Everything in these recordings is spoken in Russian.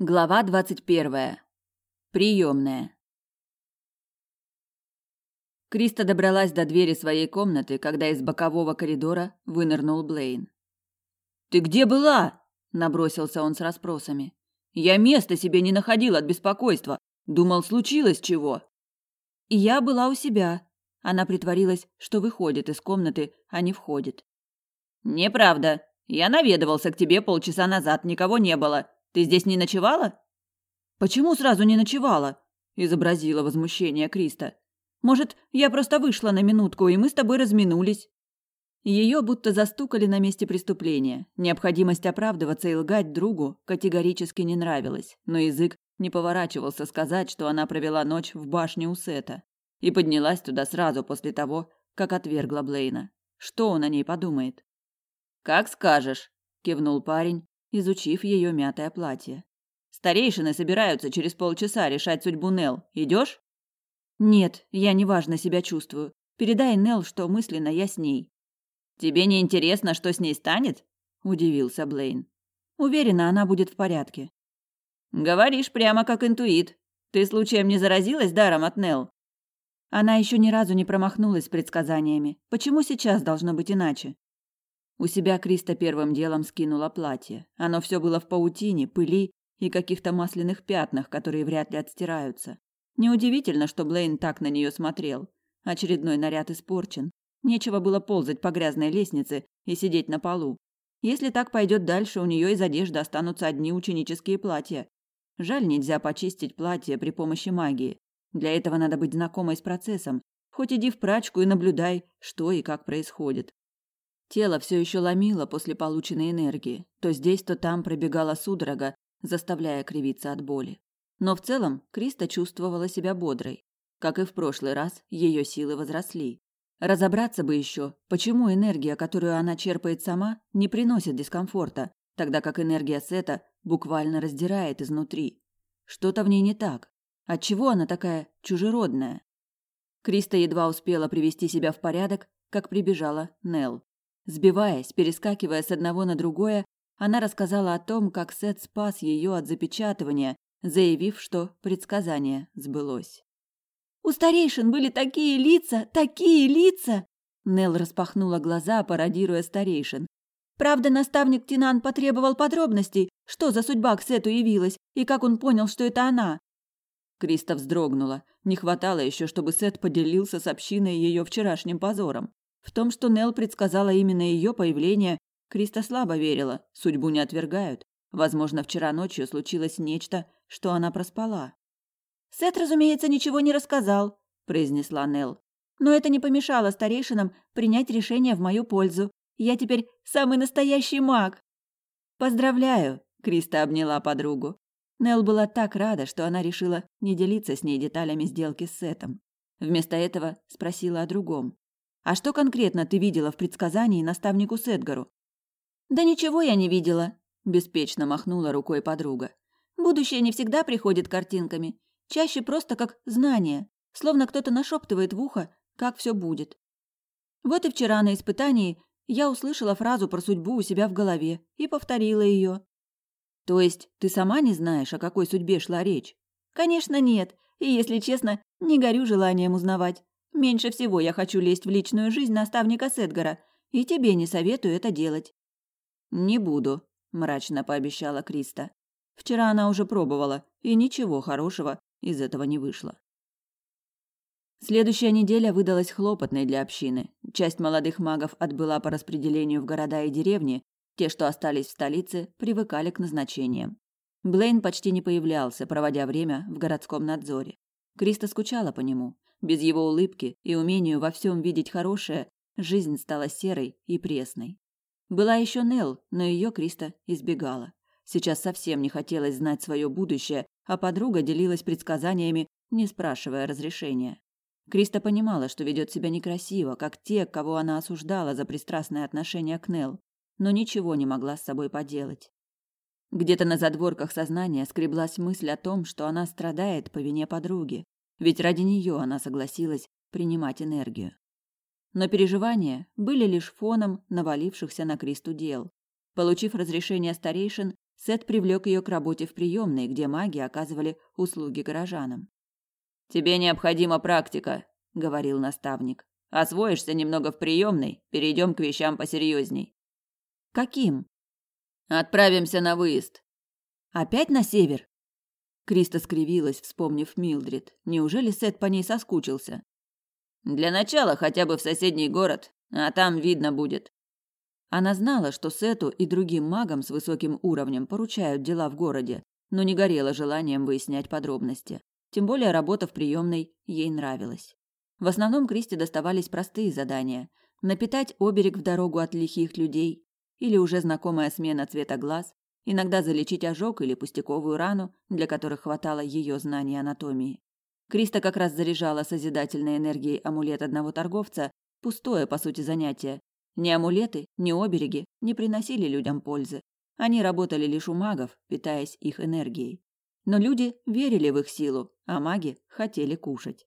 Глава двадцать первая. Приемная. Криста добралась до двери своей комнаты, когда из бокового коридора вынырнул Блейн. «Ты где была?» – набросился он с расспросами. «Я места себе не находил от беспокойства. Думал, случилось чего». «И я была у себя». Она притворилась, что выходит из комнаты, а не входит. «Неправда. Я наведывался к тебе полчаса назад, никого не было. Ты здесь не ночевала? Почему сразу не ночевала? изобразила возмущение Криста. Может, я просто вышла на минутку, и мы с тобой разминулись. Ее будто застукали на месте преступления. Необходимость оправдываться и лгать другу категорически не нравилась, но язык не поворачивался сказать, что она провела ночь в башне у Сета и поднялась туда сразу после того, как отвергла Блейна. Что он о ней подумает? Как скажешь, кивнул парень изучив ее мятое платье. Старейшины собираются через полчаса решать судьбу Нел. Идешь? Нет, я неважно себя чувствую. Передай Нел, что мысленно я с ней. Тебе не интересно, что с ней станет? удивился Блейн. Уверена, она будет в порядке. Говоришь прямо как интуит. Ты случаем не заразилась даром от Нел? Она еще ни разу не промахнулась с предсказаниями. Почему сейчас должно быть иначе? У себя Криста первым делом скинула платье. Оно все было в паутине, пыли и каких-то масляных пятнах, которые вряд ли отстираются. Неудивительно, что Блейн так на нее смотрел. Очередной наряд испорчен. Нечего было ползать по грязной лестнице и сидеть на полу. Если так пойдет дальше, у нее из одежды останутся одни ученические платья. Жаль, нельзя почистить платье при помощи магии. Для этого надо быть знакомой с процессом. Хоть иди в прачку и наблюдай, что и как происходит. Тело все еще ломило после полученной энергии. То здесь, то там пробегала судорога, заставляя кривиться от боли. Но в целом Криста чувствовала себя бодрой. Как и в прошлый раз, ее силы возросли. Разобраться бы еще, почему энергия, которую она черпает сама, не приносит дискомфорта, тогда как энергия Сета буквально раздирает изнутри. Что-то в ней не так. Отчего она такая чужеродная? Криста едва успела привести себя в порядок, как прибежала Нел. Сбиваясь, перескакивая с одного на другое, она рассказала о том, как Сет спас ее от запечатывания, заявив, что предсказание сбылось. «У старейшин были такие лица, такие лица!» Нел распахнула глаза, пародируя старейшин. Правда, наставник Тинан потребовал подробностей, что за судьба к Сету явилась и как он понял, что это она. Криста вздрогнула. Не хватало еще, чтобы Сет поделился с общиной ее вчерашним позором. В том, что Нел предсказала именно ее появление, Криста слабо верила. Судьбу не отвергают. Возможно, вчера ночью случилось нечто, что она проспала. Сет, разумеется, ничего не рассказал, произнесла Нел. Но это не помешало старейшинам принять решение в мою пользу. Я теперь самый настоящий маг. Поздравляю, Криста обняла подругу. Нел была так рада, что она решила не делиться с ней деталями сделки с Сетом. Вместо этого спросила о другом. А что конкретно ты видела в предсказании наставнику Сетгару? Да ничего я не видела, беспечно махнула рукой подруга. Будущее не всегда приходит картинками, чаще просто как знание, словно кто-то нашептывает в ухо, как все будет. Вот и вчера на испытании я услышала фразу про судьбу у себя в голове и повторила ее. То есть ты сама не знаешь, о какой судьбе шла речь? Конечно, нет. И, если честно, не горю желанием узнавать. Меньше всего я хочу лезть в личную жизнь наставника Сетгара, и тебе не советую это делать. Не буду, мрачно пообещала Криста. Вчера она уже пробовала, и ничего хорошего из этого не вышло. Следующая неделя выдалась хлопотной для общины. Часть молодых магов отбыла по распределению в города и деревни, те, что остались в столице, привыкали к назначениям. Блейн почти не появлялся, проводя время в городском надзоре. Криста скучала по нему. Без его улыбки и умению во всем видеть хорошее, жизнь стала серой и пресной. Была еще Нел, но ее Криста избегала. Сейчас совсем не хотелось знать свое будущее, а подруга делилась предсказаниями, не спрашивая разрешения. Криста понимала, что ведет себя некрасиво, как те, кого она осуждала за пристрастное отношение к Нел, но ничего не могла с собой поделать. Где-то на задворках сознания скреблась мысль о том, что она страдает по вине подруги, ведь ради нее она согласилась принимать энергию. Но переживания были лишь фоном навалившихся на Кристу дел. Получив разрешение старейшин, Сет привлек ее к работе в приемной, где маги оказывали услуги горожанам. «Тебе необходима практика», — говорил наставник. «Освоишься немного в приемной, перейдем к вещам посерьезней». «Каким?» «Отправимся на выезд». «Опять на север?» Криста скривилась, вспомнив Милдрид. Неужели Сет по ней соскучился? «Для начала хотя бы в соседний город, а там видно будет». Она знала, что Сету и другим магам с высоким уровнем поручают дела в городе, но не горела желанием выяснять подробности. Тем более работа в приемной ей нравилась. В основном Кристи доставались простые задания: напитать оберег в дорогу от лихих людей или уже знакомая смена цвета глаз, иногда залечить ожог или пустяковую рану, для которых хватало ее знаний анатомии. Криста как раз заряжала созидательной энергией амулет одного торговца, пустое по сути занятие. Ни амулеты, ни обереги не приносили людям пользы. Они работали лишь у магов, питаясь их энергией. Но люди верили в их силу, а маги хотели кушать.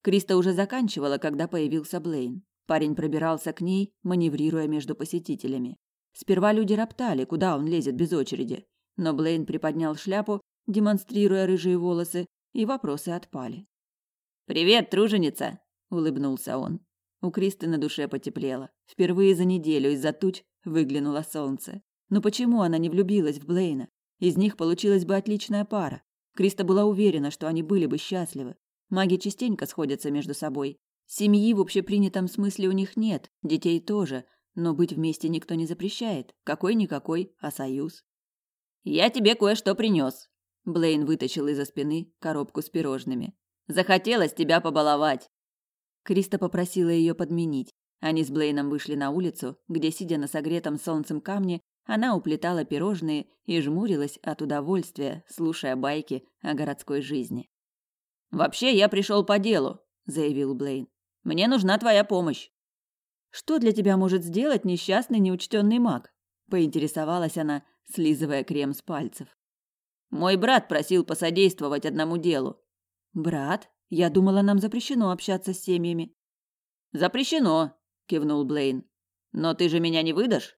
Криста уже заканчивала, когда появился Блейн. Парень пробирался к ней, маневрируя между посетителями. Сперва люди роптали, куда он лезет без очереди, но Блейн приподнял шляпу, демонстрируя рыжие волосы, и вопросы отпали. «Привет, труженица!» – улыбнулся он. У Кристы на душе потеплело. Впервые за неделю из-за туч выглянуло солнце. Но почему она не влюбилась в Блейна? Из них получилась бы отличная пара. Криста была уверена, что они были бы счастливы. Маги частенько сходятся между собой. Семьи в общепринятом смысле у них нет, детей тоже, но быть вместе никто не запрещает. Какой-никакой, а союз. «Я тебе кое-что принес. Блейн вытащил из-за спины коробку с пирожными. «Захотелось тебя побаловать!» Криста попросила ее подменить. Они с Блейном вышли на улицу, где, сидя на согретом солнцем камне, она уплетала пирожные и жмурилась от удовольствия, слушая байки о городской жизни. «Вообще, я пришел по делу», — заявил Блейн. «Мне нужна твоя помощь». «Что для тебя может сделать несчастный неучтенный маг?» — поинтересовалась она, слизывая крем с пальцев. «Мой брат просил посодействовать одному делу». «Брат? Я думала, нам запрещено общаться с семьями». «Запрещено», — кивнул Блейн. «Но ты же меня не выдашь?»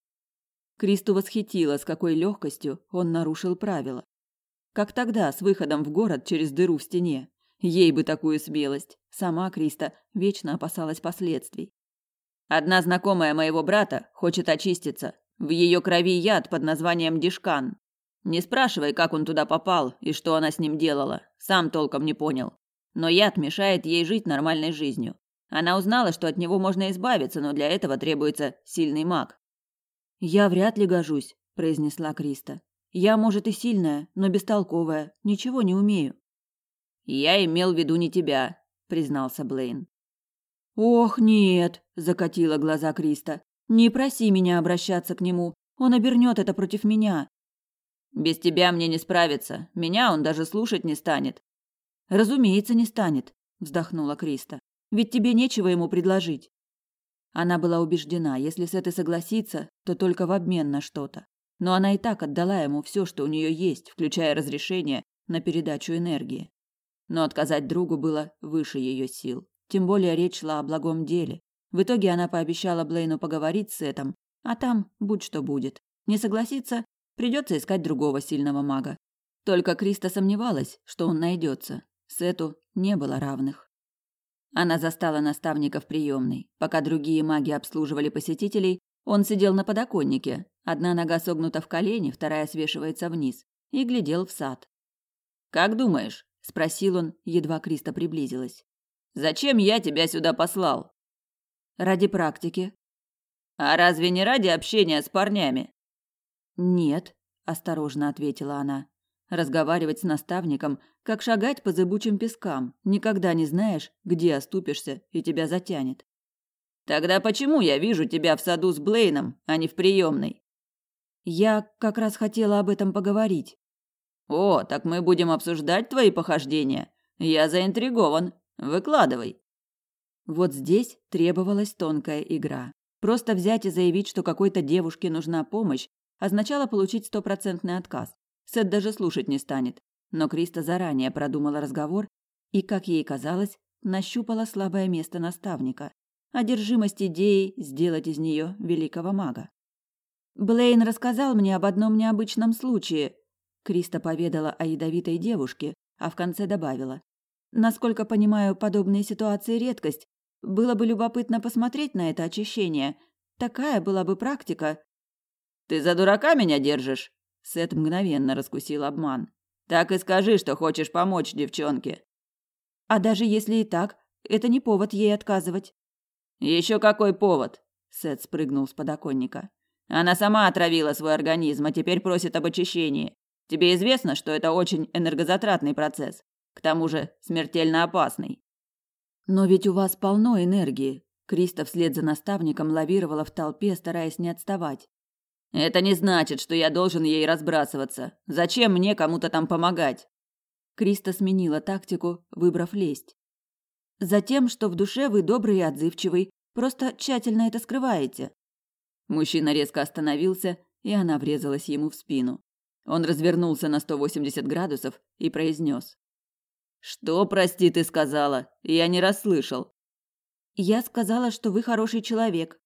Кристу восхитило, с какой легкостью он нарушил правила. Как тогда, с выходом в город через дыру в стене. Ей бы такую смелость. Сама Криста вечно опасалась последствий. Одна знакомая моего брата хочет очиститься. В ее крови яд под названием дишкан. Не спрашивай, как он туда попал и что она с ним делала. Сам толком не понял. Но яд мешает ей жить нормальной жизнью. Она узнала, что от него можно избавиться, но для этого требуется сильный маг. «Я вряд ли гожусь», – произнесла Криста. «Я, может, и сильная, но бестолковая, ничего не умею». «Я имел в виду не тебя», – признался Блейн. «Ох, нет», – закатила глаза Криста. «Не проси меня обращаться к нему, он обернет это против меня». «Без тебя мне не справиться, меня он даже слушать не станет». «Разумеется, не станет», – вздохнула Криста. «Ведь тебе нечего ему предложить». Она была убеждена, если Сет и согласится, то только в обмен на что-то. Но она и так отдала ему все, что у нее есть, включая разрешение на передачу энергии. Но отказать другу было выше ее сил. Тем более речь шла о благом деле. В итоге она пообещала Блейну поговорить с Сетом, а там будь что будет. Не согласится, придется искать другого сильного мага. Только Криста сомневалась, что он найдется. Сету не было равных. Она застала наставника в приемной. Пока другие маги обслуживали посетителей, он сидел на подоконнике. Одна нога согнута в колени, вторая свешивается вниз, и глядел в сад. «Как думаешь?» – спросил он, едва Криста приблизилась. «Зачем я тебя сюда послал?» «Ради практики». «А разве не ради общения с парнями?» «Нет», – осторожно ответила она. Разговаривать с наставником, как шагать по зыбучим пескам. Никогда не знаешь, где оступишься и тебя затянет. Тогда почему я вижу тебя в саду с Блейном, а не в приемной? Я как раз хотела об этом поговорить. О, так мы будем обсуждать твои похождения. Я заинтригован. Выкладывай. Вот здесь требовалась тонкая игра. Просто взять и заявить, что какой-то девушке нужна помощь, означало получить стопроцентный отказ. Сет даже слушать не станет. Но Криста заранее продумала разговор и, как ей казалось, нащупала слабое место наставника – одержимость идеей сделать из нее великого мага. Блейн рассказал мне об одном необычном случае. Криста поведала о ядовитой девушке, а в конце добавила: Насколько понимаю, подобные ситуации редкость. Было бы любопытно посмотреть на это очищение. Такая была бы практика. Ты за дурака меня держишь? Сет мгновенно раскусил обман. Так и скажи, что хочешь помочь девчонке. А даже если и так, это не повод ей отказывать. Еще какой повод? Сет спрыгнул с подоконника. Она сама отравила свой организм, а теперь просит об очищении. Тебе известно, что это очень энергозатратный процесс. К тому же смертельно опасный. Но ведь у вас полно энергии. Криста вслед за наставником лавировала в толпе, стараясь не отставать. Это не значит, что я должен ей разбрасываться. Зачем мне кому-то там помогать? Криста сменила тактику, выбрав лесть. Затем, что в душе вы добрый и отзывчивый, просто тщательно это скрываете. Мужчина резко остановился, и она врезалась ему в спину. Он развернулся на 180 градусов и произнес. «Что, прости, ты сказала? Я не расслышал». «Я сказала, что вы хороший человек».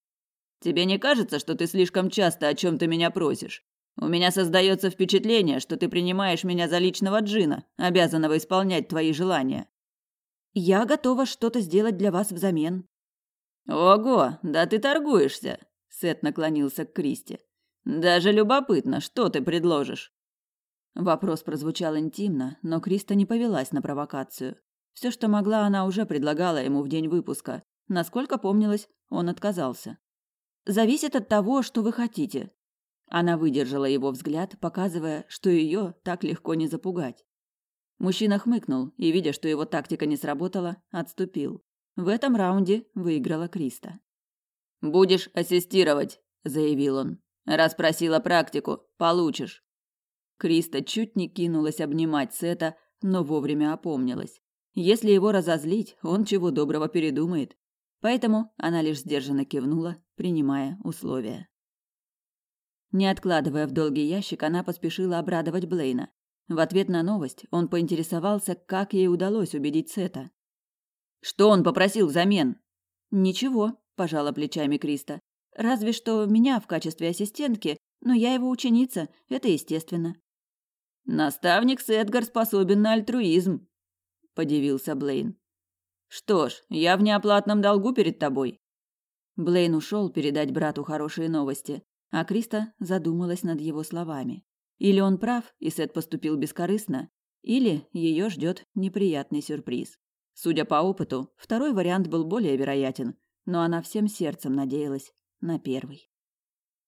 «Тебе не кажется, что ты слишком часто о чем-то меня просишь? У меня создается впечатление, что ты принимаешь меня за личного джина, обязанного исполнять твои желания. Я готова что-то сделать для вас взамен. Ого, да ты торгуешься. Сет наклонился к Кристи. Даже любопытно, что ты предложишь. Вопрос прозвучал интимно, но Криста не повелась на провокацию. Все, что могла, она уже предлагала ему в день выпуска. Насколько помнилось, он отказался. Зависит от того, что вы хотите. Она выдержала его взгляд, показывая, что ее так легко не запугать. Мужчина хмыкнул и, видя, что его тактика не сработала, отступил. В этом раунде выиграла Криста. «Будешь ассистировать», – заявил он. «Раз просила практику, получишь». Криста чуть не кинулась обнимать Сета, но вовремя опомнилась. Если его разозлить, он чего доброго передумает. Поэтому она лишь сдержанно кивнула, принимая условия. Не откладывая в долгий ящик, она поспешила обрадовать Блейна. В ответ на новость он поинтересовался, как ей удалось убедить Сета. «Что он попросил взамен?» «Ничего», – пожала плечами Криста. «Разве что меня в качестве ассистентки, но я его ученица, это естественно». «Наставник Сетгар способен на альтруизм», – подивился Блейн. «Что ж, я в неоплатном долгу перед тобой». Блейн ушел передать брату хорошие новости, а Криста задумалась над его словами. Или он прав, и Сет поступил бескорыстно, или ее ждет неприятный сюрприз. Судя по опыту, второй вариант был более вероятен, но она всем сердцем надеялась на первый.